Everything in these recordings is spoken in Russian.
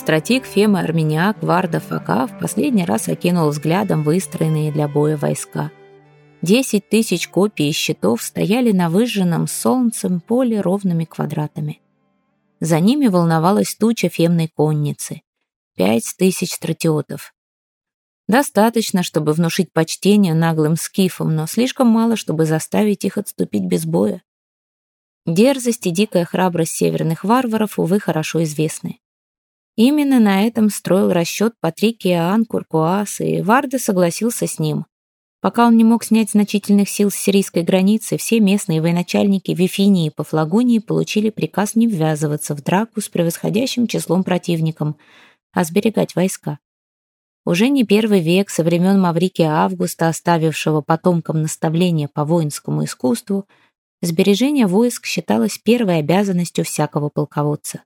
Стратик Фема Армениак Варда Фака в последний раз окинул взглядом выстроенные для боя войска. Десять тысяч копий щитов стояли на выжженном солнцем поле ровными квадратами. За ними волновалась туча фемной конницы. Пять тысяч стратиотов. Достаточно, чтобы внушить почтение наглым скифам, но слишком мало, чтобы заставить их отступить без боя. Дерзость и дикая храбрость северных варваров, увы, хорошо известны. Именно на этом строил расчет Патрик Иоанн Куркуас, и Варда согласился с ним. Пока он не мог снять значительных сил с сирийской границы, все местные военачальники Вифинии и Пафлагонии получили приказ не ввязываться в драку с превосходящим числом противником, а сберегать войска. Уже не первый век со времен Маврикия Августа, оставившего потомкам наставления по воинскому искусству, сбережение войск считалось первой обязанностью всякого полководца.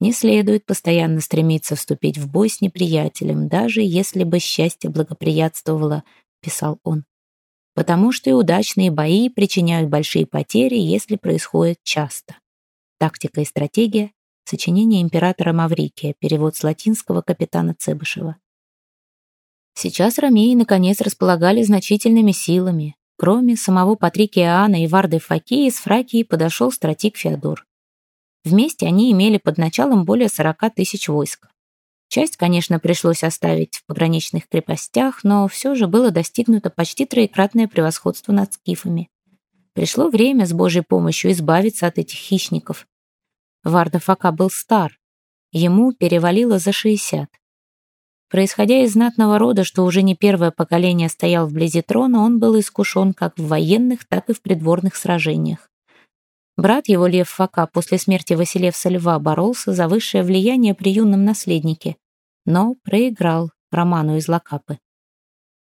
Не следует постоянно стремиться вступить в бой с неприятелем, даже если бы счастье благоприятствовало – писал он. Потому что и удачные бои причиняют большие потери, если происходят часто. Тактика и стратегия. Сочинение императора Маврикия. Перевод с латинского капитана Цебышева. Сейчас ромеи наконец располагали значительными силами. Кроме самого Патрикия Иоанна и Варды Факи из Фракии подошел стратик Феодор. Вместе они имели под началом более 40 тысяч войск. Часть, конечно, пришлось оставить в пограничных крепостях, но все же было достигнуто почти троекратное превосходство над скифами. Пришло время с Божьей помощью избавиться от этих хищников. Варда Фака был стар, ему перевалило за шестьдесят. Происходя из знатного рода, что уже не первое поколение стоял вблизи трона, он был искушен как в военных, так и в придворных сражениях. Брат его, Лев Фака, после смерти Василевса Льва боролся за высшее влияние при юном наследнике, но проиграл Роману из Лакапы.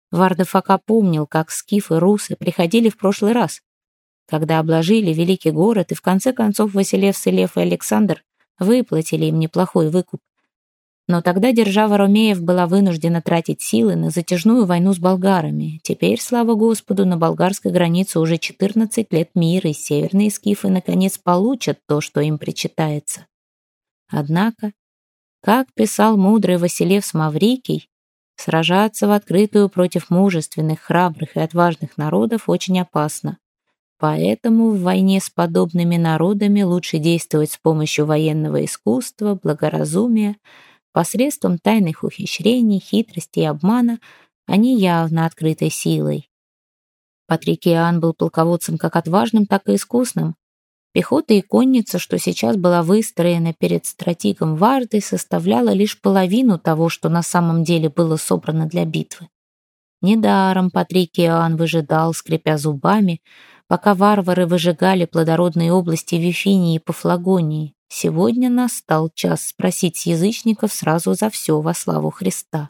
Варда Фака помнил, как скифы и русы приходили в прошлый раз, когда обложили великий город, и в конце концов Василевс и Лев и Александр выплатили им неплохой выкуп. Но тогда держава Ромеев была вынуждена тратить силы на затяжную войну с болгарами. Теперь, слава Господу, на болгарской границе уже 14 лет мира, и северные скифы наконец получат то, что им причитается. Однако, как писал мудрый Василевс Маврикий, сражаться в открытую против мужественных, храбрых и отважных народов очень опасно. Поэтому в войне с подобными народами лучше действовать с помощью военного искусства, благоразумия, посредством тайных ухищрений, хитрости и обмана, а не явно открытой силой. Патрик Иоанн был полководцем как отважным, так и искусным. Пехота и конница, что сейчас была выстроена перед стратегом Варды, составляла лишь половину того, что на самом деле было собрано для битвы. Недаром Патрик Иоанн выжидал, скрипя зубами, пока варвары выжигали плодородные области Вифинии и Пафлагонии. Сегодня настал час спросить язычников сразу за все во славу Христа.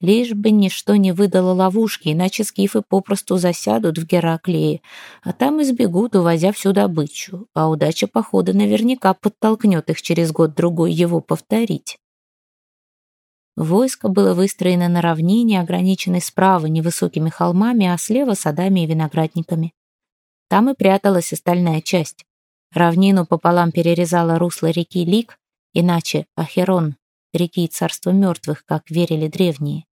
Лишь бы ничто не выдало ловушки, иначе скифы попросту засядут в Гераклее, а там избегут, увозя всю добычу, а удача похода наверняка подтолкнет их через год-другой его повторить. Войско было выстроено на равнине, ограниченной справа невысокими холмами, а слева садами и виноградниками. Там и пряталась остальная часть. Равнину пополам перерезала русло реки Лик, иначе Ахерон, реки Царства Мертвых, как верили древние.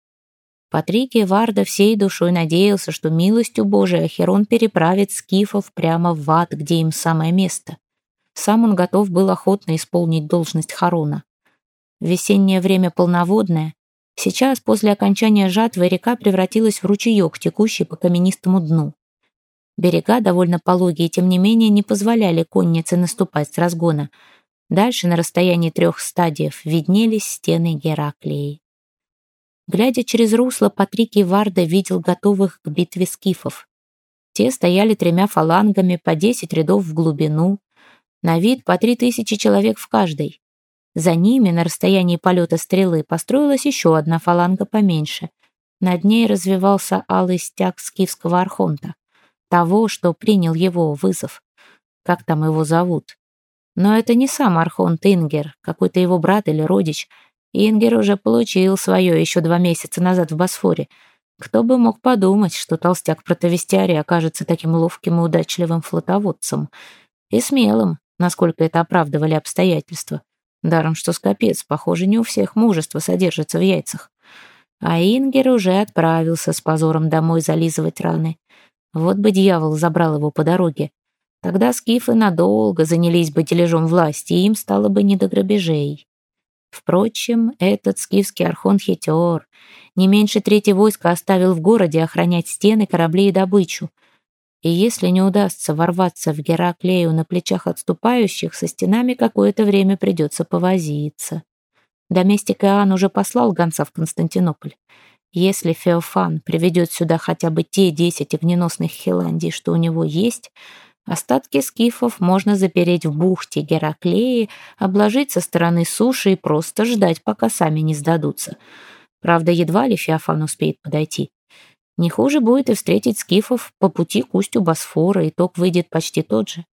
Патрикий Варда всей душой надеялся, что милостью Божией Ахерон переправит скифов прямо в ад, где им самое место. Сам он готов был охотно исполнить должность Харона. Весеннее время полноводное, сейчас, после окончания жатвы, река превратилась в ручеек, текущий по каменистому дну. Берега, довольно пологие, тем не менее, не позволяли коннице наступать с разгона. Дальше, на расстоянии трех стадиев, виднелись стены Гераклии. Глядя через русло, Патрикий Варда видел готовых к битве скифов. Те стояли тремя фалангами по десять рядов в глубину, на вид по три тысячи человек в каждой. За ними, на расстоянии полета стрелы, построилась еще одна фаланга поменьше. Над ней развивался алый стяг скифского архонта того, что принял его вызов. Как там его зовут? Но это не сам Архонт Ингер, какой-то его брат или родич. Ингер уже получил свое еще два месяца назад в Босфоре. Кто бы мог подумать, что толстяк протовестиарий окажется таким ловким и удачливым флотоводцем. И смелым, насколько это оправдывали обстоятельства. Даром, что скопец, похоже, не у всех мужество содержится в яйцах. А Ингер уже отправился с позором домой зализывать раны. Вот бы дьявол забрал его по дороге. Тогда скифы надолго занялись бы дележом власти, и им стало бы не до грабежей. Впрочем, этот скифский архон хитер. Не меньше трети войска оставил в городе охранять стены, корабли и добычу. И если не удастся ворваться в Гераклею на плечах отступающих, со стенами какое-то время придется повозиться. Доместик Иоанн уже послал гонца в Константинополь. Если Феофан приведет сюда хотя бы те десять огненосных Хиландий, что у него есть, остатки скифов можно запереть в бухте Гераклеи, обложить со стороны суши и просто ждать, пока сами не сдадутся. Правда, едва ли Феофан успеет подойти. Не хуже будет и встретить скифов по пути к устью Босфора, итог выйдет почти тот же.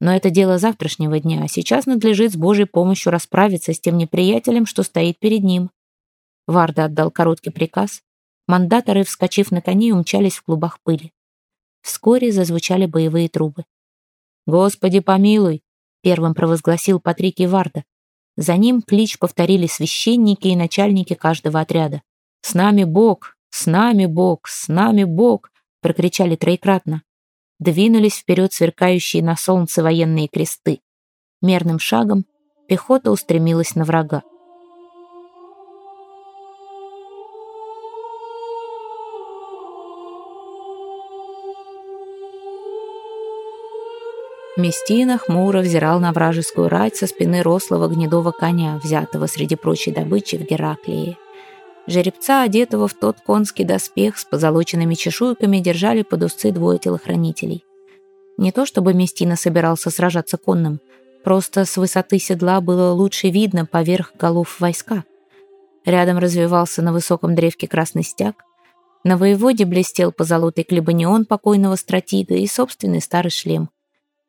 Но это дело завтрашнего дня, а сейчас надлежит с Божьей помощью расправиться с тем неприятелем, что стоит перед ним. Варда отдал короткий приказ. Мандаторы, вскочив на коне, умчались в клубах пыли. Вскоре зазвучали боевые трубы. «Господи, помилуй!» — первым провозгласил Патрикий Варда. За ним клич повторили священники и начальники каждого отряда. «С нами Бог! С нами Бог! С нами Бог!» — прокричали троекратно. Двинулись вперед сверкающие на солнце военные кресты. Мерным шагом пехота устремилась на врага. Местина хмуро взирал на вражескую рать со спины рослого гнедого коня, взятого среди прочей добычи в Гераклии. Жеребца, одетого в тот конский доспех с позолоченными чешуйками, держали под узцы двое телохранителей. Не то чтобы Местина собирался сражаться конным, просто с высоты седла было лучше видно поверх голов войска. Рядом развивался на высоком древке красный стяг, на воеводе блестел позолотый клебанион покойного стратига и собственный старый шлем —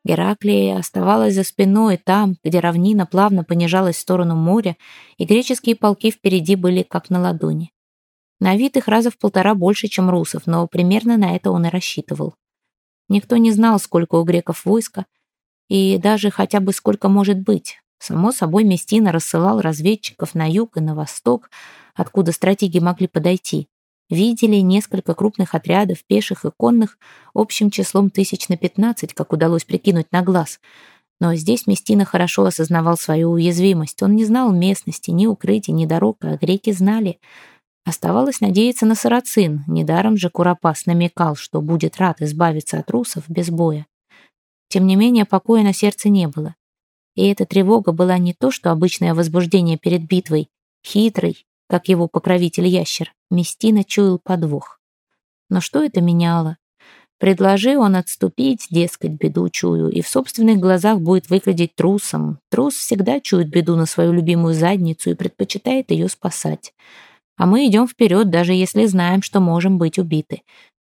Гераклия оставалась за спиной, там, где равнина плавно понижалась в сторону моря, и греческие полки впереди были как на ладони. На вид их раза в полтора больше, чем русов, но примерно на это он и рассчитывал. Никто не знал, сколько у греков войска, и даже хотя бы сколько может быть. Само собой, Местина рассылал разведчиков на юг и на восток, откуда стратеги могли подойти видели несколько крупных отрядов, пеших и конных, общим числом тысяч на пятнадцать, как удалось прикинуть на глаз. Но здесь Местина хорошо осознавал свою уязвимость. Он не знал местности, ни укрытий, ни дорог, а греки знали. Оставалось надеяться на сарацин. Недаром же Куропас намекал, что будет рад избавиться от русов без боя. Тем не менее, покоя на сердце не было. И эта тревога была не то, что обычное возбуждение перед битвой, хитрый, как его покровитель-ящер, Местина чуял подвох. Но что это меняло? Предложи он отступить, дескать, беду чую, и в собственных глазах будет выглядеть трусом. Трус всегда чует беду на свою любимую задницу и предпочитает ее спасать. А мы идем вперед, даже если знаем, что можем быть убиты.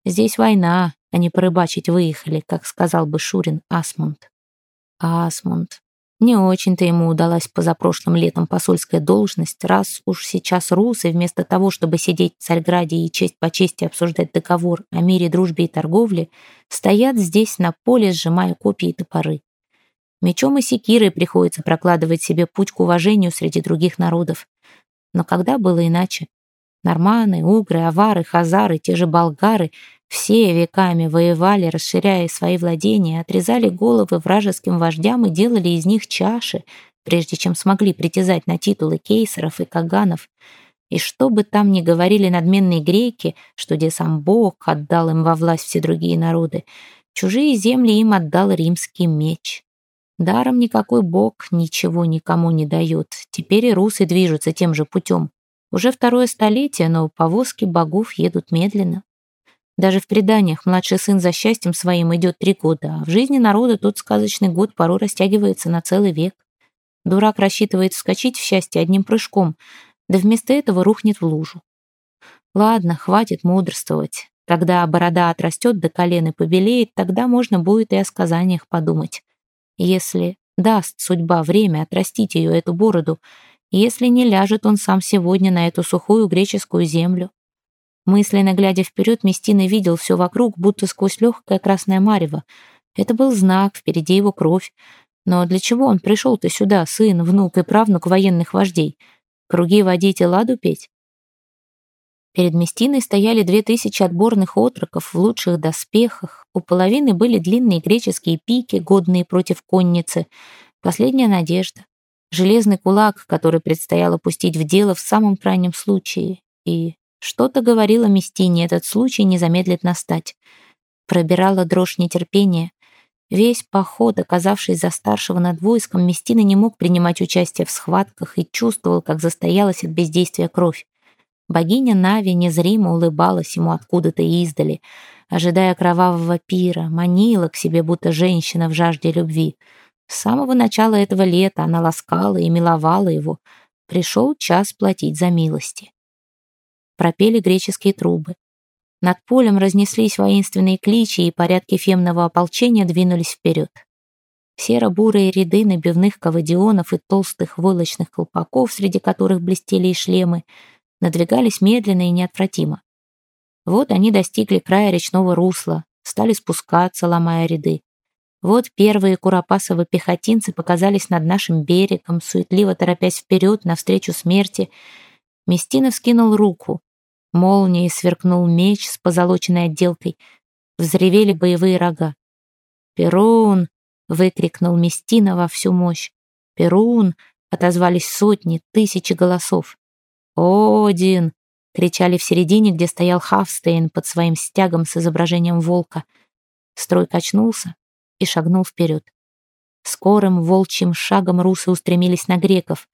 Здесь война, а не порыбачить выехали, как сказал бы Шурин Асмунд. Асмунд. Не очень-то ему удалась позапрошлым летом посольская должность, раз уж сейчас русы, вместо того, чтобы сидеть в Царьграде и честь по чести обсуждать договор о мире, дружбе и торговле, стоят здесь на поле, сжимая копья и топоры. Мечом и секирой приходится прокладывать себе путь к уважению среди других народов. Но когда было иначе? Норманы, угры, авары, хазары, те же болгары все веками воевали, расширяя свои владения, отрезали головы вражеским вождям и делали из них чаши, прежде чем смогли притязать на титулы кейсеров и каганов. И что бы там ни говорили надменные греки, что где сам Бог отдал им во власть все другие народы, чужие земли им отдал римский меч. Даром никакой Бог ничего никому не дает. Теперь и русы движутся тем же путем. Уже второе столетие, но повозки богов едут медленно. Даже в преданиях младший сын за счастьем своим идет три года, а в жизни народа тот сказочный год порой растягивается на целый век. Дурак рассчитывает вскочить в счастье одним прыжком, да вместо этого рухнет в лужу. Ладно, хватит мудрствовать. Когда борода отрастет до колен и побелеет, тогда можно будет и о сказаниях подумать. Если даст судьба время отрастить ее, эту бороду, если не ляжет он сам сегодня на эту сухую греческую землю, Мысленно глядя вперед, Местина видел все вокруг, будто сквозь легкое красное марево. Это был знак, впереди его кровь. Но для чего он пришел-то сюда, сын, внук и правнук военных вождей? Круги водить и ладу петь? Перед Местиной стояли две тысячи отборных отроков в лучших доспехах. У половины были длинные греческие пики, годные против конницы. Последняя надежда. Железный кулак, который предстояло пустить в дело в самом крайнем случае. И что-то говорило Местине, этот случай не замедлит настать. Пробирала дрожь нетерпения. Весь поход, оказавшись за старшего над войском, Местина не мог принимать участие в схватках и чувствовал, как застоялась от бездействия кровь. Богиня Нави незримо улыбалась ему откуда-то издали, ожидая кровавого пира, манила к себе, будто женщина в жажде любви. С самого начала этого лета она ласкала и миловала его. Пришел час платить за милости. Пропели греческие трубы. Над полем разнеслись воинственные кличи, и порядки фемного ополчения двинулись вперед. Серо-бурые ряды набивных кавадионов и толстых войлочных колпаков, среди которых блестели и шлемы, надвигались медленно и неотвратимо. Вот они достигли края речного русла, стали спускаться, ломая ряды. Вот первые куропасовые пехотинцы показались над нашим берегом, суетливо торопясь вперед навстречу смерти. Местина вскинул руку. Молнией сверкнул меч с позолоченной отделкой. Взревели боевые рога. «Перун!» — выкрикнул Местина во всю мощь. «Перун!» — отозвались сотни, тысячи голосов. «Один!» — кричали в середине, где стоял Хавстейн под своим стягом с изображением волка. Строй качнулся и шагнул вперед. Скорым волчьим шагом русы устремились на греков.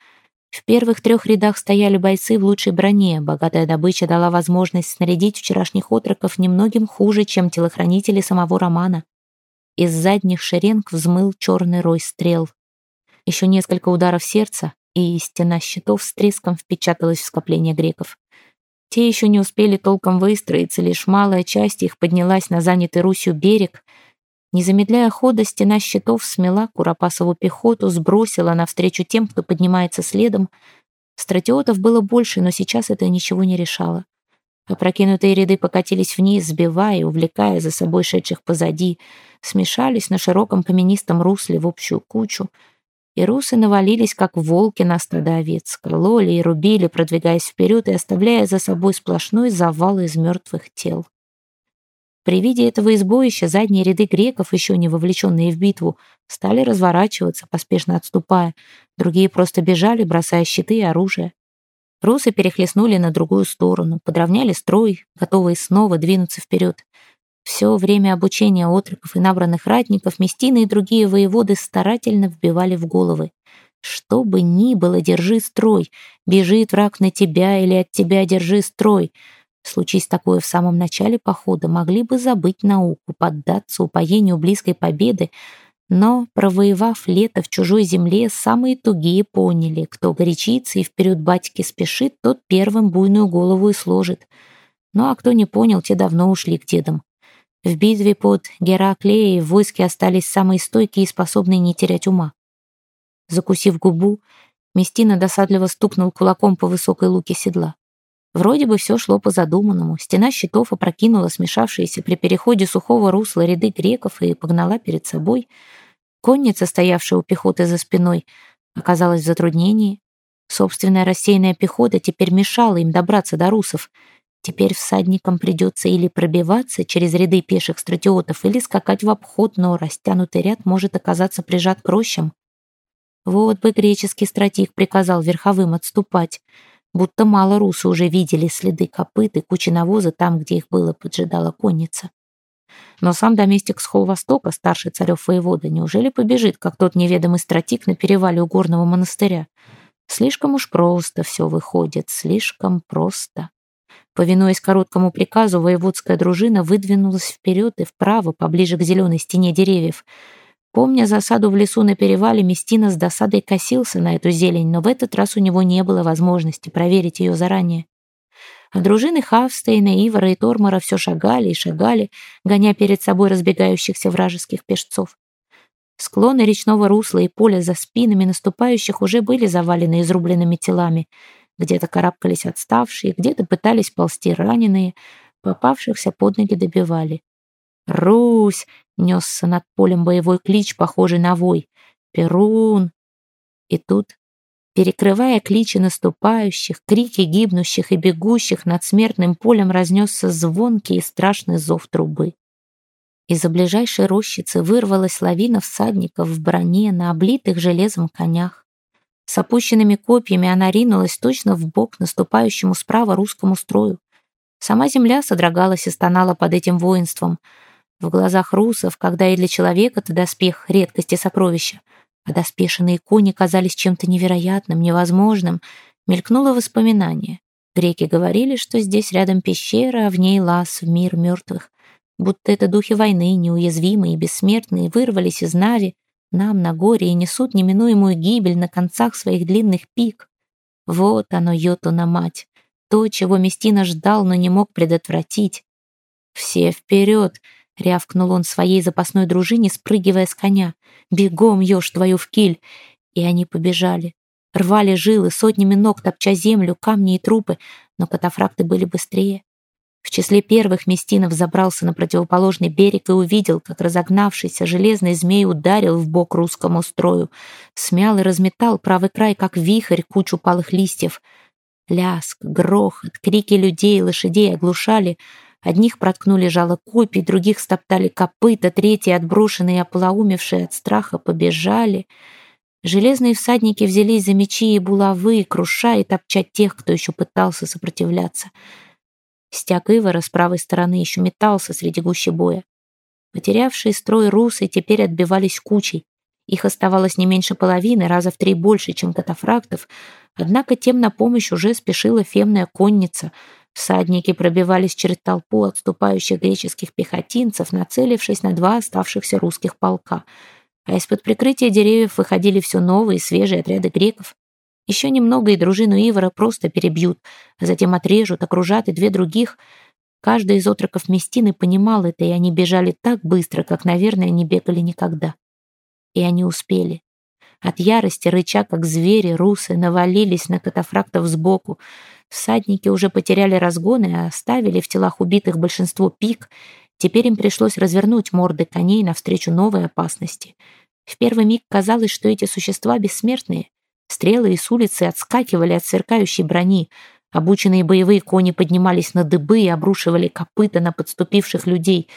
В первых трех рядах стояли бойцы в лучшей броне. Богатая добыча дала возможность снарядить вчерашних отроков немногим хуже, чем телохранители самого Романа. Из задних шеренг взмыл черный рой стрел. Еще несколько ударов сердца, и стена щитов с треском впечаталась в скопление греков. Те еще не успели толком выстроиться, лишь малая часть их поднялась на занятый Русью берег. Не замедляя хода, стена щитов смела Куропасову пехоту, сбросила навстречу тем, кто поднимается следом. Стратиотов было больше, но сейчас это ничего не решало. Опрокинутые ряды покатились вниз, сбивая и увлекая за собой шедших позади, смешались на широком каменистом русле в общую кучу — и русы навалились, как волки на стадо овец, кололи и рубили, продвигаясь вперед и оставляя за собой сплошной завал из мертвых тел. При виде этого избоища задние ряды греков, еще не вовлеченные в битву, стали разворачиваться, поспешно отступая. Другие просто бежали, бросая щиты и оружие. Русы перехлестнули на другую сторону, подровняли строй, готовые снова двинуться вперед. Все время обучения отроков и набранных ратников Местины и другие воеводы старательно вбивали в головы. Что бы ни было, держи строй. Бежит враг на тебя или от тебя держи строй. Случись такое в самом начале похода, могли бы забыть науку, поддаться упоению близкой победы, но, провоевав лето в чужой земле, самые тугие поняли, кто горячится и вперед батьки спешит, тот первым буйную голову и сложит. Ну а кто не понял, те давно ушли к дедам. В битве под Гераклеей в войске остались самые стойкие и способные не терять ума. Закусив губу, Местина досадливо стукнул кулаком по высокой луке седла. Вроде бы все шло по задуманному. Стена щитов опрокинула смешавшиеся при переходе сухого русла ряды греков и погнала перед собой. Конница, стоявшая у пехоты за спиной, оказалась в затруднении. Собственная рассеянная пехота теперь мешала им добраться до русов — Теперь всадникам придется или пробиваться через ряды пеших стратиотов, или скакать в обход, но растянутый ряд может оказаться прижат к рощам. Вот бы греческий стратег приказал верховым отступать, будто мало русы уже видели следы копыт и кучи навоза там, где их было, поджидала конница. Но сам доместик с Холвостока, старший царев воевода, неужели побежит, как тот неведомый стратик на перевале у горного монастыря? Слишком уж просто все выходит, слишком просто. Повинуясь короткому приказу, воеводская дружина выдвинулась вперед и вправо, поближе к зеленой стене деревьев. Помня засаду в лесу на перевале, Местина с досадой косился на эту зелень, но в этот раз у него не было возможности проверить ее заранее. А дружины Хавстейна, Ивара и Тормора все шагали и шагали, гоня перед собой разбегающихся вражеских пешцов. Склоны речного русла и поля за спинами наступающих уже были завалены изрубленными телами — где-то карабкались отставшие, где-то пытались ползти раненые, попавшихся под ноги добивали. «Русь!» — несся над полем боевой клич, похожий на вой. Перун!» И тут, перекрывая кличи наступающих, крики гибнущих и бегущих над смертным полем разнесся звонкий и страшный зов трубы. Из-за ближайшей рощицы вырвалась лавина всадников в броне на облитых железом конях. С опущенными копьями она ринулась точно в бок наступающему справа русскому строю. Сама земля содрогалась и стонала под этим воинством. В глазах русов, когда и для человека-то доспех — редкость и а доспешенные кони казались чем-то невероятным, невозможным, мелькнуло воспоминание. Греки говорили, что здесь рядом пещера, а в ней лаз в мир мертвых будто это духи войны, неуязвимые и бессмертные, вырвались из Нави, нам на горе и несут неминуемую гибель на концах своих длинных пик. Вот оно, Йотуна мать, то, чего Местина ждал, но не мог предотвратить. «Все вперед!» — рявкнул он своей запасной дружине, спрыгивая с коня. «Бегом, ешь твою в киль!» И они побежали. Рвали жилы, сотнями ног топча землю, камни и трупы, но катафракты были быстрее. В числе первых Местинов забрался на противоположный берег и увидел, как разогнавшийся железный змей ударил в бок русскому строю, смял и разметал правый край, как вихрь, кучу палых листьев. Ляск, грохот, крики людей и лошадей оглушали. Одних проткнули жало копий, других стоптали копыта, третьи, отброшенные и оплоумевшие от страха, побежали. Железные всадники взялись за мечи и булавы, крушая и топча тех, кто еще пытался сопротивляться — Стяг Ивара с правой стороны еще метался среди гущи боя. Потерявшие строй русы теперь отбивались кучей. Их оставалось не меньше половины, раза в три больше, чем катафрактов, однако тем на помощь уже спешила фемная конница. Всадники пробивались через толпу отступающих греческих пехотинцев, нацелившись на два оставшихся русских полка. А из-под прикрытия деревьев выходили все новые свежие отряды греков. Еще немного, и дружину Ивара просто перебьют, а затем отрежут, окружат и две других. Каждый из отроков Местины понимал это, и они бежали так быстро, как, наверное, не бегали никогда. И они успели. От ярости, рыча, как звери, русы навалились на катафрактов сбоку. Всадники уже потеряли разгоны, а оставили в телах убитых большинство пик. Теперь им пришлось развернуть морды коней навстречу новой опасности. В первый миг казалось, что эти существа бессмертные, Стрелы и с улицы отскакивали от сверкающей брони. Обученные боевые кони поднимались на дыбы и обрушивали копыта на подступивших людей.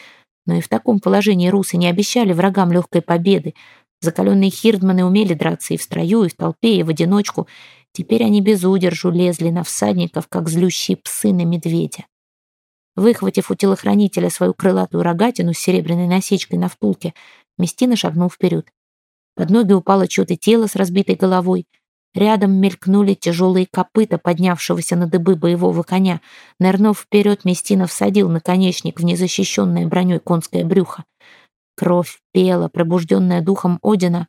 Но и в таком положении русы не обещали врагам легкой победы. Закаленные хирдманы умели драться и в строю, и в толпе, и в одиночку. Теперь они без удержу лезли на всадников, как злющие псы на медведя. Выхватив у телохранителя свою крылатую рогатину с серебряной насечкой на втулке, Местина шагнул вперед. Под ноги упало чье-то тело с разбитой головой. Рядом мелькнули тяжелые копыта поднявшегося на дыбы боевого коня. Нырнув вперед, Местина всадил наконечник в незащищенное броней конское брюхо. Кровь пела, пробужденная духом Одина.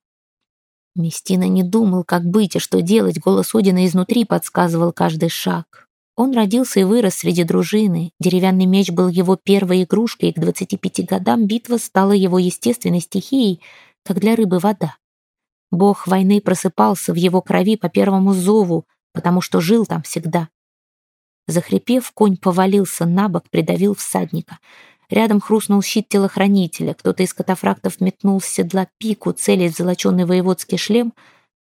Местина не думал, как быть и что делать. Голос Одина изнутри подсказывал каждый шаг. Он родился и вырос среди дружины. Деревянный меч был его первой игрушкой, и к 25 годам битва стала его естественной стихией, как для рыбы вода. Бог войны просыпался в его крови по первому зову, потому что жил там всегда. Захрипев, конь повалился на бок, придавил всадника. Рядом хрустнул щит телохранителя. Кто-то из катафрактов метнул с седла пику, целясь в золоченый воеводский шлем,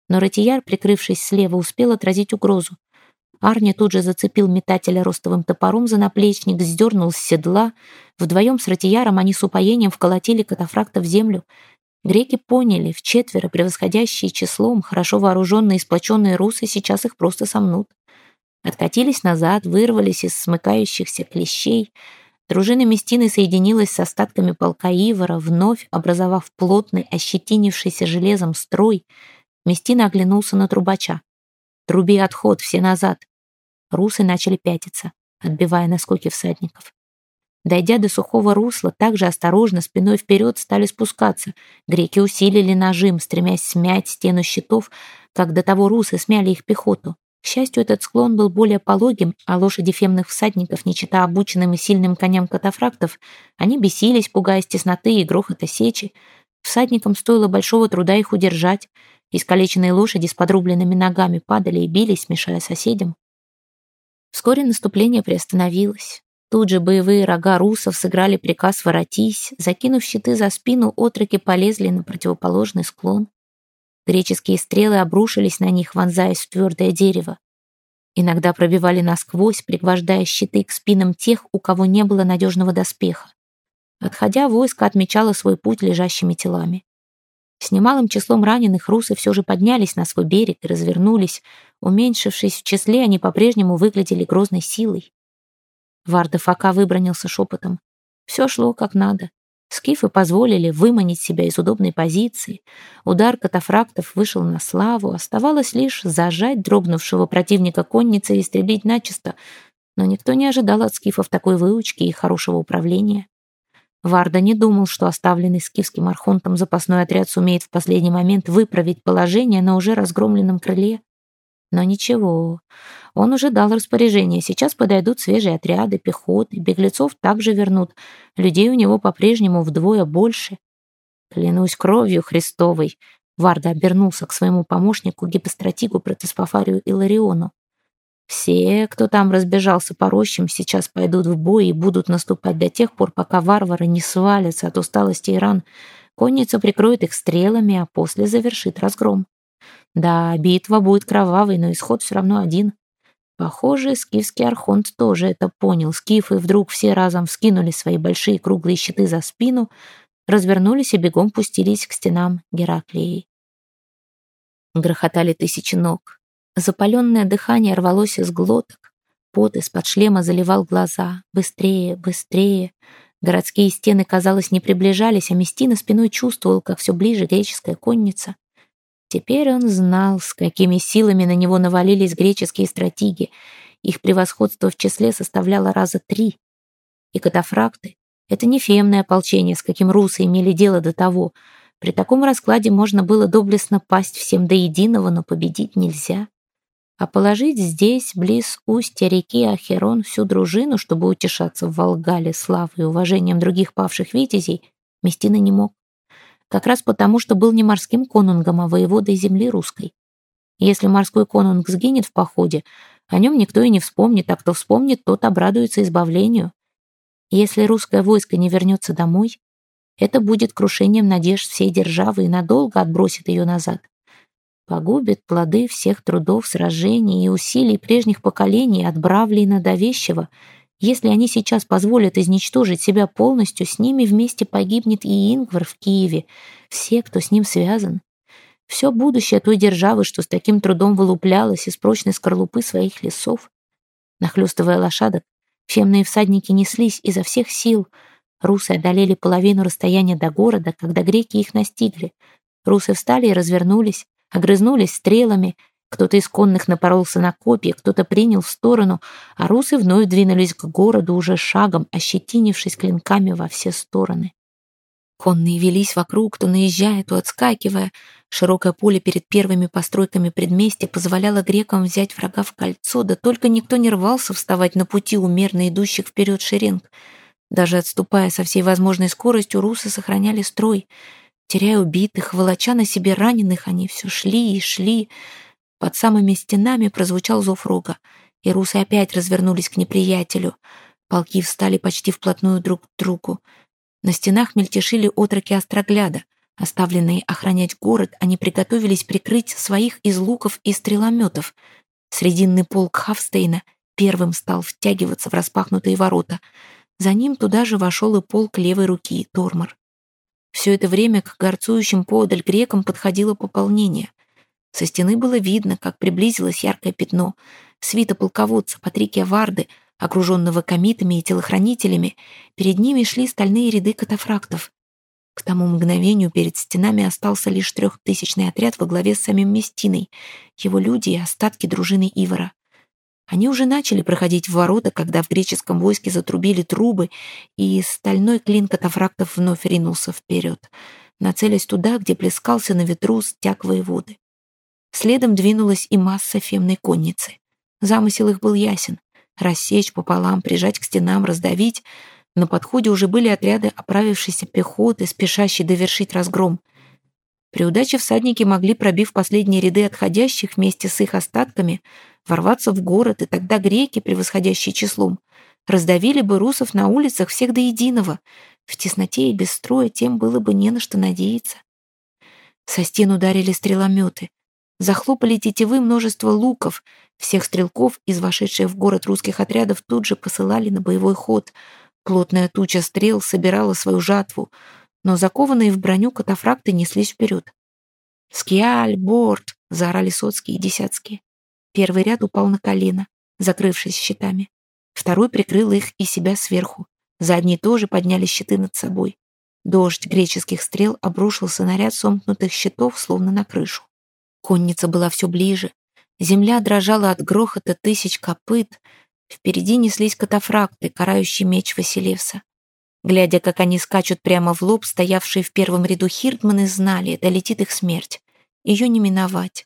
но Ратияр, прикрывшись слева, успел отразить угрозу. Арни тут же зацепил метателя ростовым топором за наплечник, сдернул с седла. Вдвоем с Ратияром они с упоением вколотили катафракта в землю. Греки поняли, в четверо превосходящие числом, хорошо вооруженные и сплоченные русы сейчас их просто сомнут. Откатились назад, вырвались из смыкающихся клещей. Дружина Местины соединилась с остатками полка Ивара, вновь образовав плотный, ощетинившийся железом строй. Местина оглянулся на трубача. «Труби отход, все назад!» Русы начали пятиться, отбивая наскоки всадников. Дойдя до сухого русла, также осторожно, спиной вперед стали спускаться. Греки усилили нажим, стремясь смять стену щитов, как до того русы смяли их пехоту. К счастью, этот склон был более пологим, а лошади фемных всадников, не чита обученным и сильным коням катафрактов, они бесились, пугаясь тесноты и грохота сечи. Всадникам стоило большого труда их удержать. Искалеченные лошади с подрубленными ногами падали и бились, мешая соседям. Вскоре наступление приостановилось. Тут же боевые рога русов сыграли приказ «воротись», закинув щиты за спину, отроки полезли на противоположный склон. Греческие стрелы обрушились на них, вонзаясь в твердое дерево. Иногда пробивали насквозь, пригвождая щиты к спинам тех, у кого не было надежного доспеха. Отходя, войско отмечало свой путь лежащими телами. С немалым числом раненых русы все же поднялись на свой берег и развернулись. Уменьшившись в числе, они по-прежнему выглядели грозной силой. Варда Фака выбронился шепотом. Все шло как надо. Скифы позволили выманить себя из удобной позиции. Удар катафрактов вышел на славу. Оставалось лишь зажать дрогнувшего противника конницы и истребить начисто. Но никто не ожидал от скифов такой выучки и хорошего управления. Варда не думал, что оставленный скифским архонтом запасной отряд сумеет в последний момент выправить положение на уже разгромленном крыле. Но ничего, он уже дал распоряжение. Сейчас подойдут свежие отряды, пехоты, беглецов также вернут. Людей у него по-прежнему вдвое больше. Клянусь кровью Христовой. Варда обернулся к своему помощнику, гипостратигу протеспофарию Илариону. Все, кто там разбежался по рощам, сейчас пойдут в бой и будут наступать до тех пор, пока варвары не свалятся от усталости и ран. Конница прикроет их стрелами, а после завершит разгром. Да, битва будет кровавой, но исход все равно один. Похоже, скифский архонт тоже это понял. Скифы вдруг все разом вскинули свои большие круглые щиты за спину, развернулись и бегом пустились к стенам Гераклии. Грохотали тысячи ног. Запаленное дыхание рвалось из глоток. Пот из-под шлема заливал глаза. Быстрее, быстрее. Городские стены, казалось, не приближались, а Местина спиной чувствовал, как все ближе греческая конница. Теперь он знал, с какими силами на него навалились греческие стратеги. Их превосходство в числе составляло раза три. И катафракты — это не фемное ополчение, с каким русы имели дело до того. При таком раскладе можно было доблестно пасть всем до единого, но победить нельзя а положить здесь, близ устья реки Ахерон, всю дружину, чтобы утешаться в Волгале славой и уважением других павших витязей, Местина не мог. Как раз потому, что был не морским конунгом, а воеводой земли русской. Если морской конунг сгинет в походе, о нем никто и не вспомнит, а кто вспомнит, тот обрадуется избавлению. Если русское войско не вернется домой, это будет крушением надежд всей державы и надолго отбросит ее назад погубит плоды всех трудов, сражений и усилий прежних поколений от Бравлина до Вещего. Если они сейчас позволят изничтожить себя полностью, с ними вместе погибнет и Ингвар в Киеве, все, кто с ним связан. Все будущее той державы, что с таким трудом вылуплялась из прочной скорлупы своих лесов. Нахлёстывая лошадок, фемные всадники неслись изо всех сил. Русы одолели половину расстояния до города, когда греки их настигли. Русы встали и развернулись огрызнулись стрелами, кто-то из конных напоролся на копья, кто-то принял в сторону, а русы вновь двинулись к городу уже шагом, ощетинившись клинками во все стороны. Конные велись вокруг, то наезжая, то отскакивая. Широкое поле перед первыми постройками предместья позволяло грекам взять врага в кольцо, да только никто не рвался вставать на пути умерно идущих вперед шеренг. Даже отступая со всей возможной скоростью, русы сохраняли строй — Теряя убитых, волоча на себе раненых, они все шли и шли. Под самыми стенами прозвучал зов рога, и русы опять развернулись к неприятелю. Полки встали почти вплотную друг к другу. На стенах мельтешили отроки острогляда. Оставленные охранять город, они приготовились прикрыть своих из луков и стрелометов. Срединный полк Хавстейна первым стал втягиваться в распахнутые ворота. За ним туда же вошел и полк левой руки, Тормор. Все это время к горцующим подаль грекам подходило пополнение. Со стены было видно, как приблизилось яркое пятно. Свита полководца Патрикия Варды, окруженного комитами и телохранителями, перед ними шли стальные ряды катафрактов. К тому мгновению перед стенами остался лишь трехтысячный отряд во главе с самим Местиной, его люди и остатки дружины Ивара. Они уже начали проходить в ворота, когда в греческом войске затрубили трубы, и стальной клин катафрактов вновь ринулся вперед, нацелясь туда, где плескался на ветру стяг воеводы. Следом двинулась и масса фемной конницы. Замысел их был ясен — рассечь пополам, прижать к стенам, раздавить. На подходе уже были отряды оправившейся пехоты, спешащей довершить разгром — при удаче всадники могли, пробив последние ряды отходящих вместе с их остатками, ворваться в город, и тогда греки, превосходящие числом, раздавили бы русов на улицах всех до единого. В тесноте и без строя тем было бы не на что надеяться. Со стен ударили стрелометы. Захлопали тетивы множество луков. Всех стрелков из вошедших в город русских отрядов тут же посылали на боевой ход. Плотная туча стрел собирала свою жатву, но закованные в броню катафракты неслись вперед. «Скиаль, борт!» — заорали соцкие и десятские. Первый ряд упал на колено, закрывшись щитами. Второй прикрыл их и себя сверху. Задние тоже подняли щиты над собой. Дождь греческих стрел обрушился на ряд сомкнутых щитов, словно на крышу. Конница была все ближе. Земля дрожала от грохота тысяч копыт. Впереди неслись катафракты, карающий меч Василевса. Глядя, как они скачут прямо в лоб, стоявшие в первом ряду хирдманы знали, это летит их смерть. Ее не миновать.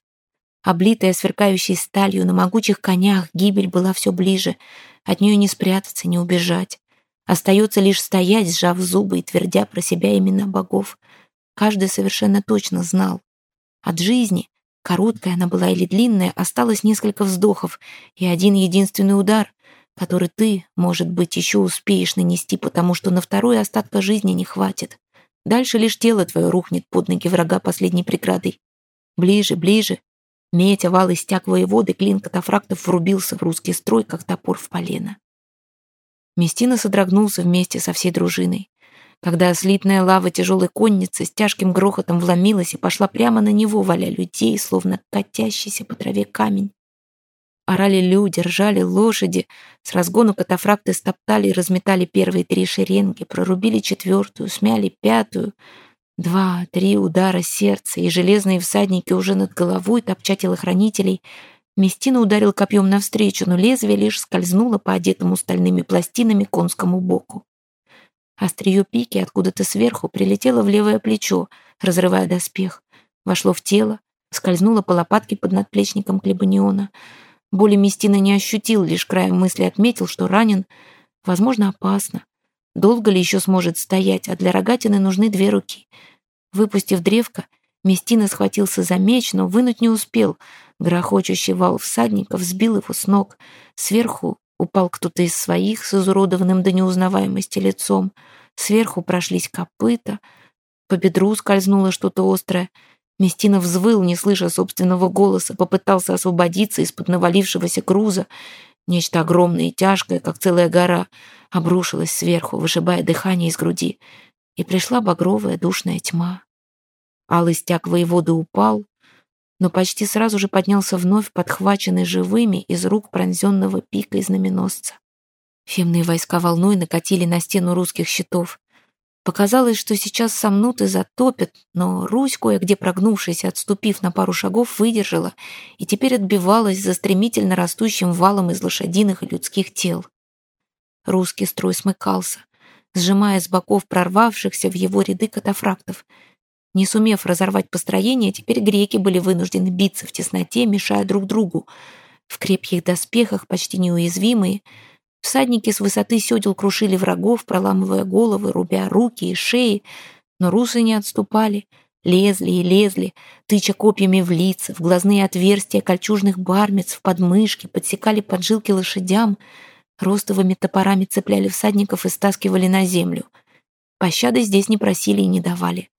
Облитая сверкающей сталью на могучих конях, гибель была все ближе. От нее не спрятаться, не убежать. Остается лишь стоять, сжав зубы и твердя про себя имена богов. Каждый совершенно точно знал. От жизни, Короткая она была или длинная, осталось несколько вздохов и один единственный удар, который ты, может быть, еще успеешь нанести, потому что на второй остатка жизни не хватит. Дальше лишь тело твое рухнет под ноги врага последней преградой. Ближе, ближе. Медь, овал и стяг воеводы, клин катафрактов врубился в русский строй, как топор в полено. Местина содрогнулся вместе со всей дружиной когда слитная лава тяжелой конницы с тяжким грохотом вломилась и пошла прямо на него, валя людей, словно катящийся по траве камень. Орали люди, ржали лошади, с разгону катафракты стоптали и разметали первые три шеренги, прорубили четвертую, смяли пятую. Два, три удара сердца, и железные всадники уже над головой, топча телохранителей. Местина ударил копьем навстречу, но лезвие лишь скользнуло по одетому стальными пластинами конскому боку. Острие пики откуда-то сверху прилетело в левое плечо, разрывая доспех. Вошло в тело, скользнуло по лопатке под надплечником Клебаниона. Боли Местина не ощутил, лишь краем мысли отметил, что ранен. Возможно, опасно. Долго ли еще сможет стоять, а для рогатины нужны две руки. Выпустив древко, Местина схватился за меч, но вынуть не успел. Грохочущий вал всадников сбил его с ног. Сверху упал кто-то из своих с изуродованным до неузнаваемости лицом. Сверху прошлись копыта. По бедру скользнуло что-то острое. Местина взвыл, не слыша собственного голоса, попытался освободиться из-под навалившегося груза. Нечто огромное и тяжкое, как целая гора, обрушилось сверху, вышибая дыхание из груди. И пришла багровая душная тьма. Алый стяг воеводы упал, но почти сразу же поднялся вновь, подхваченный живыми из рук пронзенного пика и знаменосца. Фемные войска волной накатили на стену русских щитов. Показалось, что сейчас сомнут и затопят, но Русь, кое-где прогнувшись отступив на пару шагов, выдержала и теперь отбивалась за стремительно растущим валом из лошадиных и людских тел. Русский строй смыкался, сжимая с боков прорвавшихся в его ряды катафрактов — не сумев разорвать построение, теперь греки были вынуждены биться в тесноте, мешая друг другу. В крепких доспехах, почти неуязвимые, всадники с высоты сёдел крушили врагов, проламывая головы, рубя руки и шеи, но русы не отступали, лезли и лезли, тыча копьями в лица, в глазные отверстия кольчужных бармиц, в подмышки, подсекали поджилки лошадям, ростовыми топорами цепляли всадников и стаскивали на землю. Пощады здесь не просили и не давали.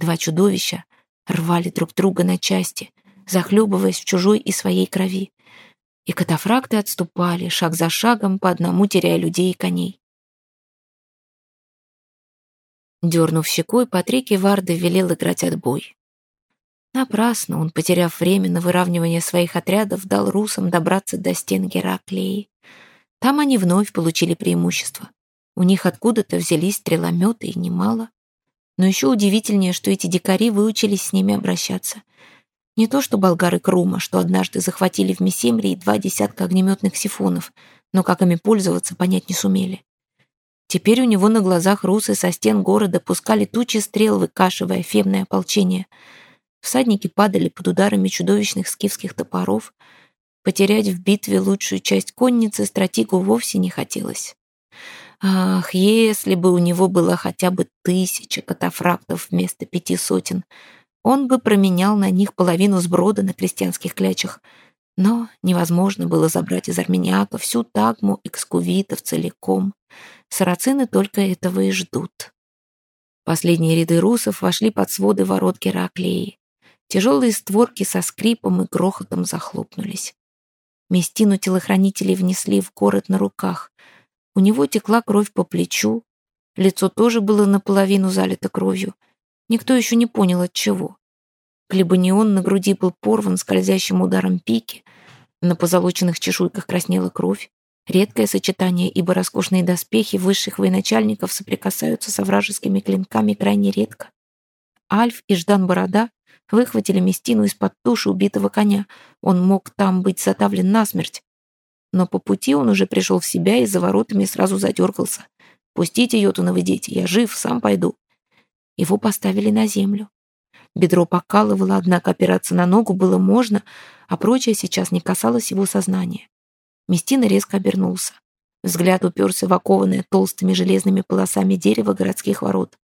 Два чудовища рвали друг друга на части, захлебываясь в чужой и своей крови. И катафракты отступали, шаг за шагом, по одному теряя людей и коней. Дернув щекой, Патрик Варда велел играть отбой. Напрасно он, потеряв время на выравнивание своих отрядов, дал русам добраться до стен Гераклеи. Там они вновь получили преимущество. У них откуда-то взялись стрелометы и немало. Но еще удивительнее, что эти дикари выучились с ними обращаться. Не то что болгары Крума, что однажды захватили в Месемрии два десятка огнеметных сифонов, но как ими пользоваться, понять не сумели. Теперь у него на глазах русы со стен города пускали тучи стрел, выкашивая фемное ополчение. Всадники падали под ударами чудовищных скифских топоров. Потерять в битве лучшую часть конницы стратегу вовсе не хотелось. Ах, если бы у него было хотя бы тысяча катафрактов вместо пяти сотен, он бы променял на них половину сброда на крестьянских клячах. Но невозможно было забрать из армяняка всю тагму экскувитов целиком. Сарацины только этого и ждут. Последние ряды русов вошли под своды ворот Гераклеи. Тяжелые створки со скрипом и грохотом захлопнулись. Местину телохранителей внесли в город на руках. У него текла кровь по плечу, лицо тоже было наполовину залито кровью. Никто еще не понял, от чего. Клебанион на груди был порван скользящим ударом пики, на позолоченных чешуйках краснела кровь. Редкое сочетание, ибо роскошные доспехи высших военачальников соприкасаются со вражескими клинками крайне редко. Альф и Ждан Борода выхватили Местину из-под туши убитого коня. Он мог там быть задавлен насмерть. Но по пути он уже пришел в себя и за воротами сразу задергался. «Пустите, Йотуновы дети, я жив, сам пойду». Его поставили на землю. Бедро покалывало, однако опираться на ногу было можно, а прочее сейчас не касалось его сознания. Местина резко обернулся. Взгляд уперся в окованное толстыми железными полосами дерева городских ворот.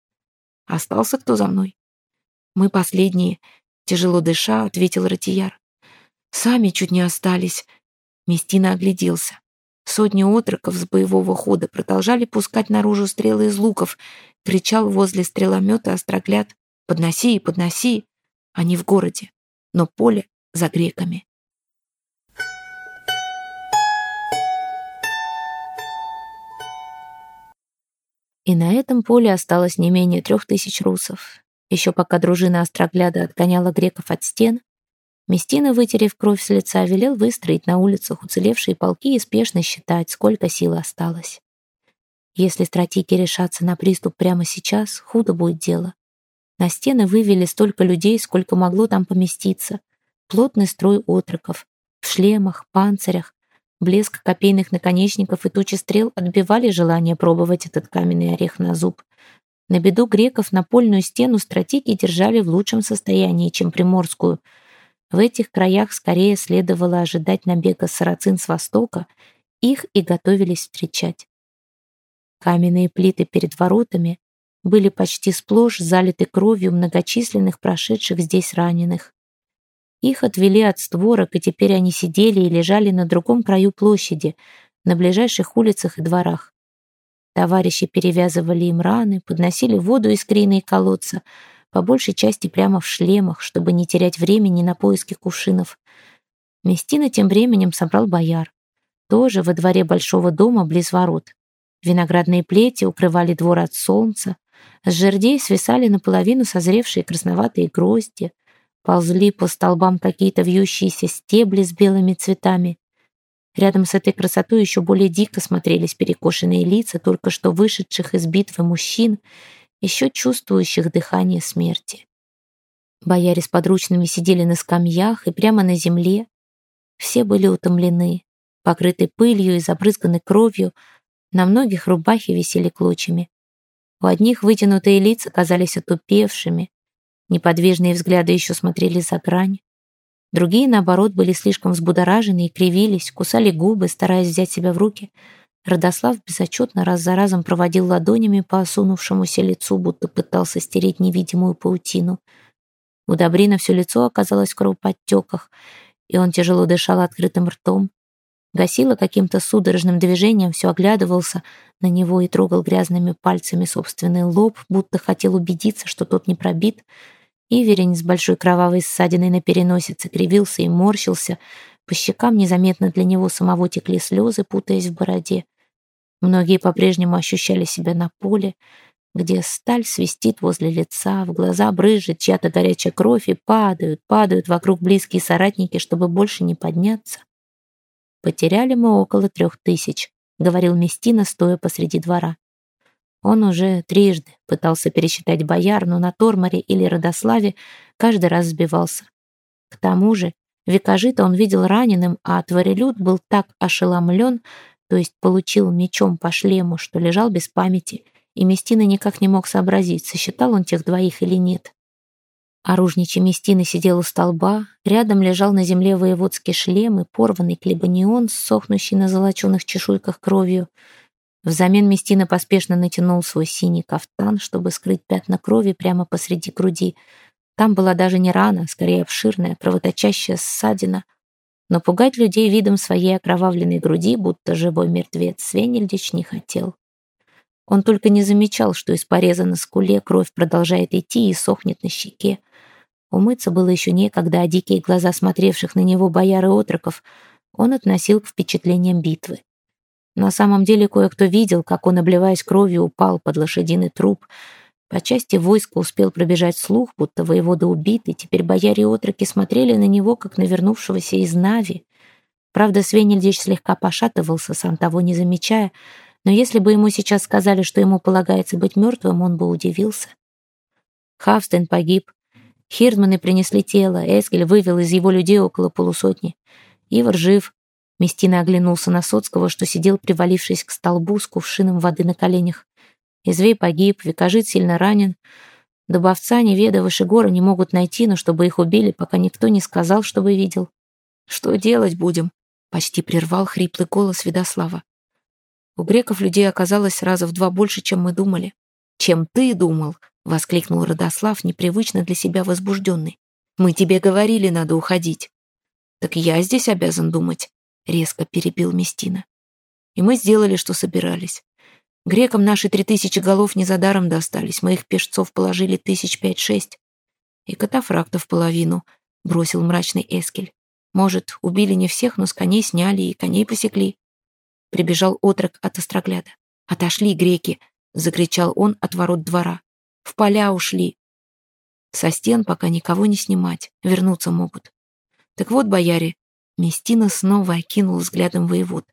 «Остался кто за мной?» «Мы последние», — тяжело дыша, ответил Ратияр. «Сами чуть не остались». Местина огляделся. Сотни отроков с боевого хода продолжали пускать наружу стрелы из луков. Кричал возле стреломета острогляд «Подноси, подноси!» Они в городе, но поле за греками. И на этом поле осталось не менее трех тысяч русов. Еще пока дружина Острогляда отгоняла греков от стен, Местина, вытерев кровь с лица, велел выстроить на улицах уцелевшие полки и спешно считать, сколько сил осталось. Если стратеги решатся на приступ прямо сейчас, худо будет дело. На стены вывели столько людей, сколько могло там поместиться. Плотный строй отроков, в шлемах, панцирях, блеск копейных наконечников и тучи стрел отбивали желание пробовать этот каменный орех на зуб. На беду греков напольную стену стратеги держали в лучшем состоянии, чем приморскую. В этих краях скорее следовало ожидать набега сарацин с востока, их и готовились встречать. Каменные плиты перед воротами были почти сплошь залиты кровью многочисленных прошедших здесь раненых. Их отвели от створок, и теперь они сидели и лежали на другом краю площади, на ближайших улицах и дворах. Товарищи перевязывали им раны, подносили воду из крина и колодца, по большей части прямо в шлемах, чтобы не терять времени на поиски кувшинов. Местина тем временем собрал бояр. Тоже во дворе большого дома близ ворот. Виноградные плети укрывали двор от солнца, с жердей свисали наполовину созревшие красноватые грозди, ползли по столбам какие-то вьющиеся стебли с белыми цветами. Рядом с этой красотой еще более дико смотрелись перекошенные лица только что вышедших из битвы мужчин, еще чувствующих дыхание смерти. Бояре с подручными сидели на скамьях и прямо на земле. Все были утомлены, покрыты пылью и забрызганы кровью, на многих рубахи висели клочьями. У одних вытянутые лица казались отупевшими, неподвижные взгляды еще смотрели за грань. Другие, наоборот, были слишком взбудоражены и кривились, кусали губы, стараясь взять себя в руки. Родослав безотчетно раз за разом проводил ладонями по осунувшемуся лицу, будто пытался стереть невидимую паутину. У Добрина все лицо оказалось в кровоподтеках, и он тяжело дышал открытым ртом. Гасила каким-то судорожным движением, все оглядывался на него и трогал грязными пальцами собственный лоб, будто хотел убедиться, что тот не пробит. Иверень с большой кровавой ссадиной на переносице кривился и морщился. По щекам незаметно для него самого текли слезы, путаясь в бороде. Многие по-прежнему ощущали себя на поле, где сталь свистит возле лица, в глаза брызжет чья-то горячая кровь и падают, падают вокруг близкие соратники, чтобы больше не подняться. «Потеряли мы около трех тысяч», — говорил Местина, стоя посреди двора. Он уже трижды пытался пересчитать бояр, но на Торморе или Родославе каждый раз сбивался. К тому же Викажита он видел раненым, а Творелюд был так ошеломлен, то есть получил мечом по шлему, что лежал без памяти, и Местина никак не мог сообразить, сосчитал он тех двоих или нет. Оружничий Местина сидел у столба, рядом лежал на земле воеводский шлем и порванный клебанион, сохнущий на золоченых чешуйках кровью. Взамен Местина поспешно натянул свой синий кафтан, чтобы скрыть пятна крови прямо посреди груди. Там была даже не рана, скорее обширная, кровоточащая ссадина. Но пугать людей видом своей окровавленной груди, будто живой мертвец, Свенельдич не хотел. Он только не замечал, что из пореза на скуле кровь продолжает идти и сохнет на щеке. Умыться было еще некогда, а дикие глаза смотревших на него бояр и отроков он относил к впечатлениям битвы. На самом деле кое-кто видел, как он, обливаясь кровью, упал под лошадиный труп. По части войска успел пробежать слух, будто воевода убит, и теперь бояре и отроки смотрели на него, как на вернувшегося из Нави. Правда, Свенельдич слегка пошатывался, сам того не замечая, но если бы ему сейчас сказали, что ему полагается быть мертвым, он бы удивился. Хавстен погиб. Хирдманы принесли тело, Эскель вывел из его людей около полусотни. Ивар жив. Местина оглянулся на Соцкого, что сидел, привалившись к столбу с кувшином воды на коленях. Извей погиб, Викажит сильно ранен. Добовца, Неведа, Вышегора не могут найти, но чтобы их убили, пока никто не сказал, чтобы видел. «Что делать будем?» — почти прервал хриплый голос Ведослава. У греков людей оказалось раза в два больше, чем мы думали. «Чем ты думал?» — воскликнул Родослав, непривычно для себя возбужденный. «Мы тебе говорили, надо уходить». «Так я здесь обязан думать», — резко перебил Местина. «И мы сделали, что собирались. Грекам наши три тысячи голов не за достались, мы их пешцов положили тысяч пять-шесть. И катафрактов половину», — бросил мрачный Эскель. «Может, убили не всех, но с коней сняли и коней посекли. Прибежал отрок от острогляда. «Отошли, греки!» — закричал он от ворот двора. «В поля ушли!» Со стен пока никого не снимать, вернуться могут. Так вот, бояре, Местина снова окинул взглядом воевод.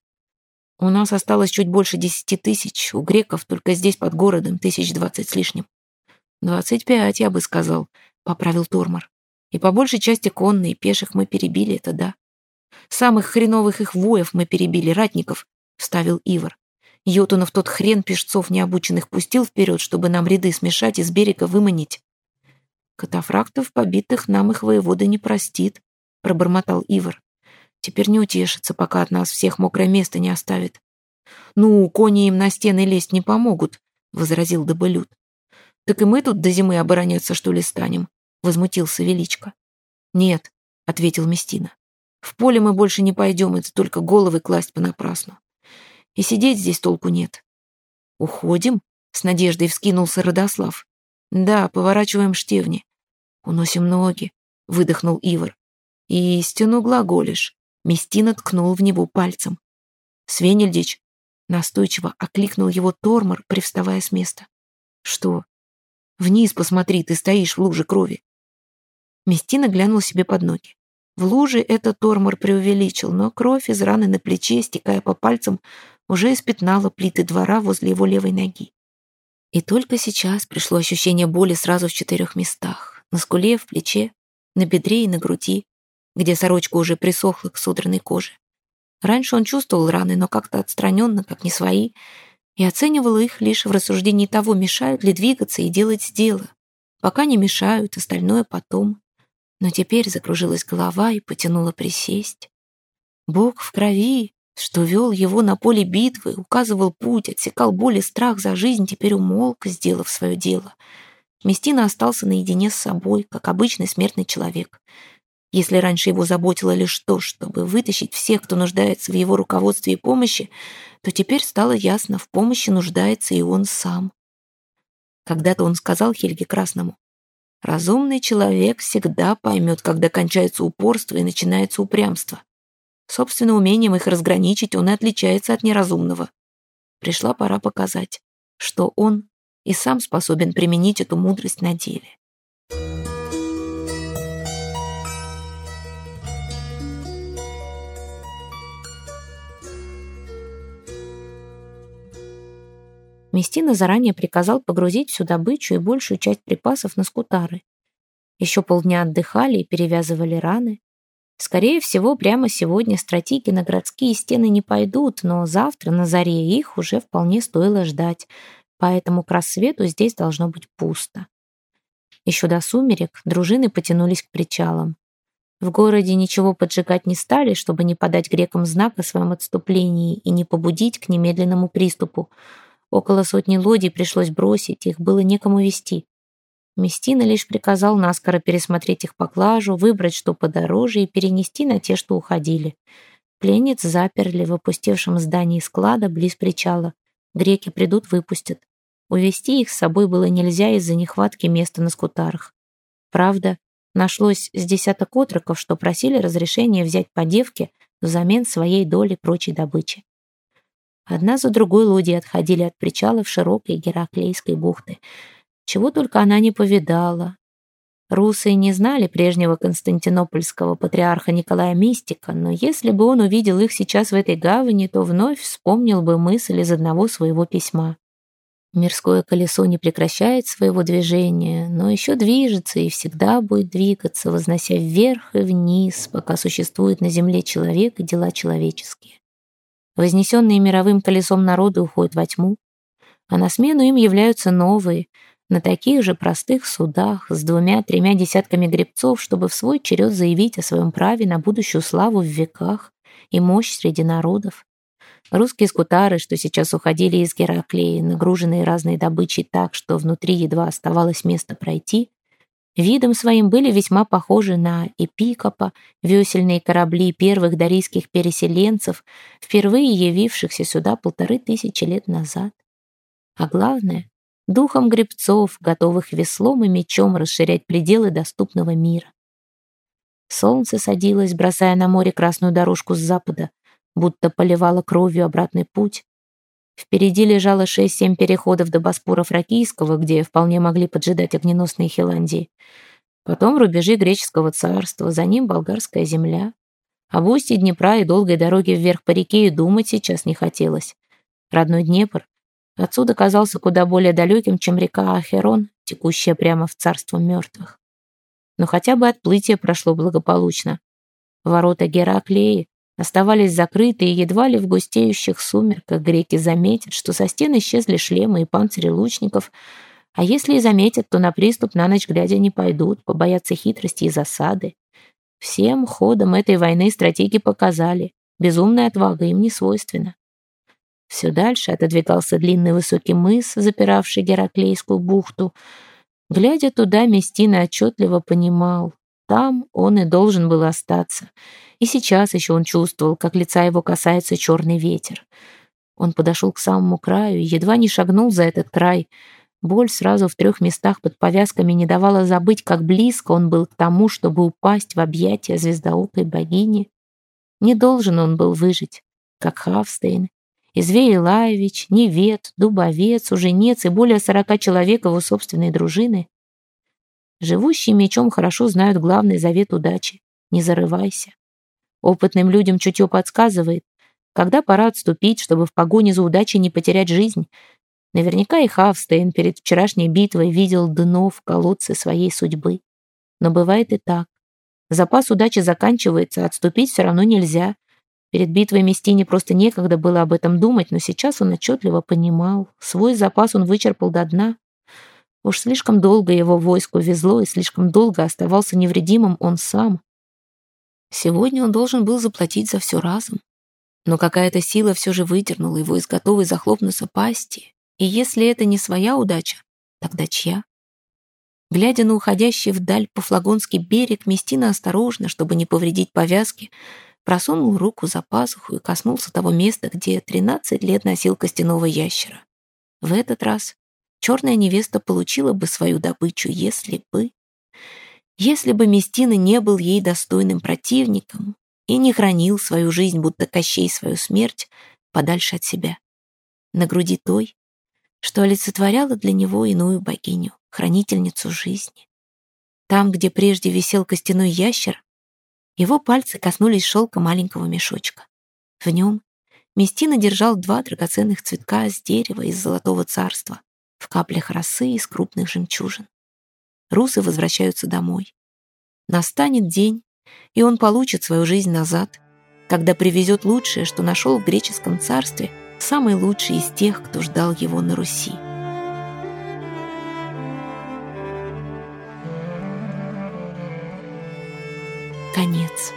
У нас осталось чуть больше десяти тысяч, у греков только здесь под городом тысяч двадцать с лишним. Двадцать пять, я бы сказал, поправил Тормор. И по большей части конные, пеших мы перебили, это да. Самых хреновых их воев мы перебили, ратников, вставил Ивар. Йотунов тот хрен пешцов необученных пустил вперед, чтобы нам ряды смешать и с берега выманить. Катафрактов побитых нам их воевода не простит, пробормотал Ивар. Теперь не утешится, пока от нас всех мокрое место не оставит. Ну, кони им на стены лезть не помогут, возразил Добылют. Так и мы тут до зимы обороняться, что ли, станем? возмутился Величко. Нет, ответил Местина. В поле мы больше не пойдем, это только головы класть понапрасну. И сидеть здесь толку нет. Уходим? С надеждой вскинулся Родослав. Да, поворачиваем штевни. Уносим ноги, выдохнул Ивар. Истину глаголишь. Местина ткнул в него пальцем. Свенельдич настойчиво окликнул его Тормор, привставая с места. Что? Вниз посмотри, ты стоишь в луже крови. Местина глянул себе под ноги. В луже это Тормор преувеличил, но кровь из раны на плече, стекая по пальцам, уже испятнала плиты двора возле его левой ноги. И только сейчас пришло ощущение боли сразу в четырех местах. На скуле, в плече, на бедре и на груди, где сорочка уже присохла к содранной коже. Раньше он чувствовал раны, но как-то отстраненно, как не свои, и оценивал их лишь в рассуждении того, мешают ли двигаться и делать дело. Пока не мешают, остальное потом. Но теперь закружилась голова и потянула присесть. Бог в крови, что вел его на поле битвы, указывал путь, отсекал боль и страх за жизнь, теперь умолк, сделав свое дело. Местина остался наедине с собой, как обычный смертный человек. Если раньше его заботило лишь то, чтобы вытащить всех, кто нуждается в его руководстве и помощи, то теперь стало ясно, в помощи нуждается и он сам. Когда-то он сказал Хельге Красному, «Разумный человек всегда поймет, когда кончается упорство и начинается упрямство. Собственно, умением их разграничить он и отличается от неразумного. Пришла пора показать, что он и сам способен применить эту мудрость на деле. Местина заранее приказал погрузить всю добычу и большую часть припасов на скутары. Еще полдня отдыхали и перевязывали раны. Скорее всего, прямо сегодня стратеги на городские стены не пойдут, но завтра на заре их уже вполне стоило ждать, поэтому к рассвету здесь должно быть пусто. Еще до сумерек дружины потянулись к причалам. В городе ничего поджигать не стали, чтобы не подать грекам знак о своем отступлении и не побудить к немедленному приступу. Около сотни лодий пришлось бросить, их было некому вести. Местина лишь приказал наскоро пересмотреть их поклажу, выбрать что подороже и перенести на те, что уходили. Пленниц заперли в опустевшем здании склада близ причала. Греки придут, выпустят. Увести их с собой было нельзя из-за нехватки места на скутарах. Правда, Нашлось с десяток отроков, что просили разрешения взять по девке взамен своей доли прочей добычи. Одна за другой лодии отходили от причала в широкой Гераклейской бухты. Чего только она не повидала. Русы не знали прежнего константинопольского патриарха Николая Мистика, но если бы он увидел их сейчас в этой гавани, то вновь вспомнил бы мысль из одного своего письма. Мирское колесо не прекращает своего движения, но еще движется и всегда будет двигаться, вознося вверх и вниз, пока существует на земле человек и дела человеческие. Вознесенные мировым колесом народы уходят во тьму, а на смену им являются новые, на таких же простых судах, с двумя-тремя десятками гребцов, чтобы в свой черед заявить о своем праве на будущую славу в веках и мощь среди народов. Русские скутары, что сейчас уходили из Гераклеи, нагруженные разной добычей так, что внутри едва оставалось место пройти, видом своим были весьма похожи на эпикопа, весельные корабли первых дарийских переселенцев, впервые явившихся сюда полторы тысячи лет назад. А главное, духом гребцов, готовых веслом и мечом расширять пределы доступного мира. Солнце садилось, бросая на море красную дорожку с запада, будто поливала кровью обратный путь. Впереди лежало шесть-семь переходов до Боспора Фракийского, где вполне могли поджидать огненосные Хиландии. Потом рубежи греческого царства, за ним болгарская земля. Об устье Днепра и долгой дороге вверх по реке и думать сейчас не хотелось. Родной Днепр отсюда казался куда более далеким, чем река Ахерон, текущая прямо в царство мертвых. Но хотя бы отплытие прошло благополучно. Ворота Гераклеи оставались закрыты, и едва ли в густеющих сумерках греки заметят, что со стен исчезли шлемы и панцири лучников, а если и заметят, то на приступ на ночь глядя не пойдут, побоятся хитрости и засады. Всем ходом этой войны стратеги показали, безумная отвага им не свойственна. Все дальше отодвигался длинный высокий мыс, запиравший Гераклейскую бухту. Глядя туда, Местина отчетливо понимал, там он и должен был остаться — и сейчас еще он чувствовал, как лица его касается черный ветер. Он подошел к самому краю и едва не шагнул за этот край. Боль сразу в трех местах под повязками не давала забыть, как близко он был к тому, чтобы упасть в объятия звездоокой богини. Не должен он был выжить, как Хавстейн, Извей Илаевич, Невет, Дубовец, Уженец и более сорока человек его собственной дружины. Живущие мечом хорошо знают главный завет удачи — не зарывайся. Опытным людям чутье подсказывает, когда пора отступить, чтобы в погоне за удачей не потерять жизнь. Наверняка и Хавстейн перед вчерашней битвой видел дно в колодце своей судьбы. Но бывает и так. Запас удачи заканчивается, отступить все равно нельзя. Перед битвой Местине просто некогда было об этом думать, но сейчас он отчетливо понимал. Свой запас он вычерпал до дна. Уж слишком долго его войску везло, и слишком долго оставался невредимым он сам. Сегодня он должен был заплатить за все разом. Но какая-то сила все же выдернула его из готовой захлопнуться пасти. И если это не своя удача, тогда чья? Глядя на уходящий вдаль по-флагонский берег, Местина осторожно, чтобы не повредить повязки, просунул руку за пазуху и коснулся того места, где 13 лет носил костяного ящера. В этот раз черная невеста получила бы свою добычу, если бы... Если бы Местина не был ей достойным противником и не хранил свою жизнь, будто Кощей свою смерть, подальше от себя. На груди той, что олицетворяла для него иную богиню, хранительницу жизни. Там, где прежде висел костяной ящер, его пальцы коснулись шелка маленького мешочка. В нем Местина держал два драгоценных цветка с дерева из золотого царства, в каплях росы из крупных жемчужин русы возвращаются домой. Настанет день, и он получит свою жизнь назад, когда привезет лучшее, что нашел в греческом царстве, самый лучший из тех, кто ждал его на Руси. Конец.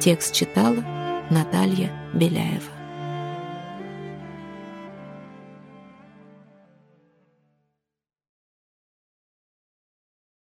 Текст читала Наталья Беляева.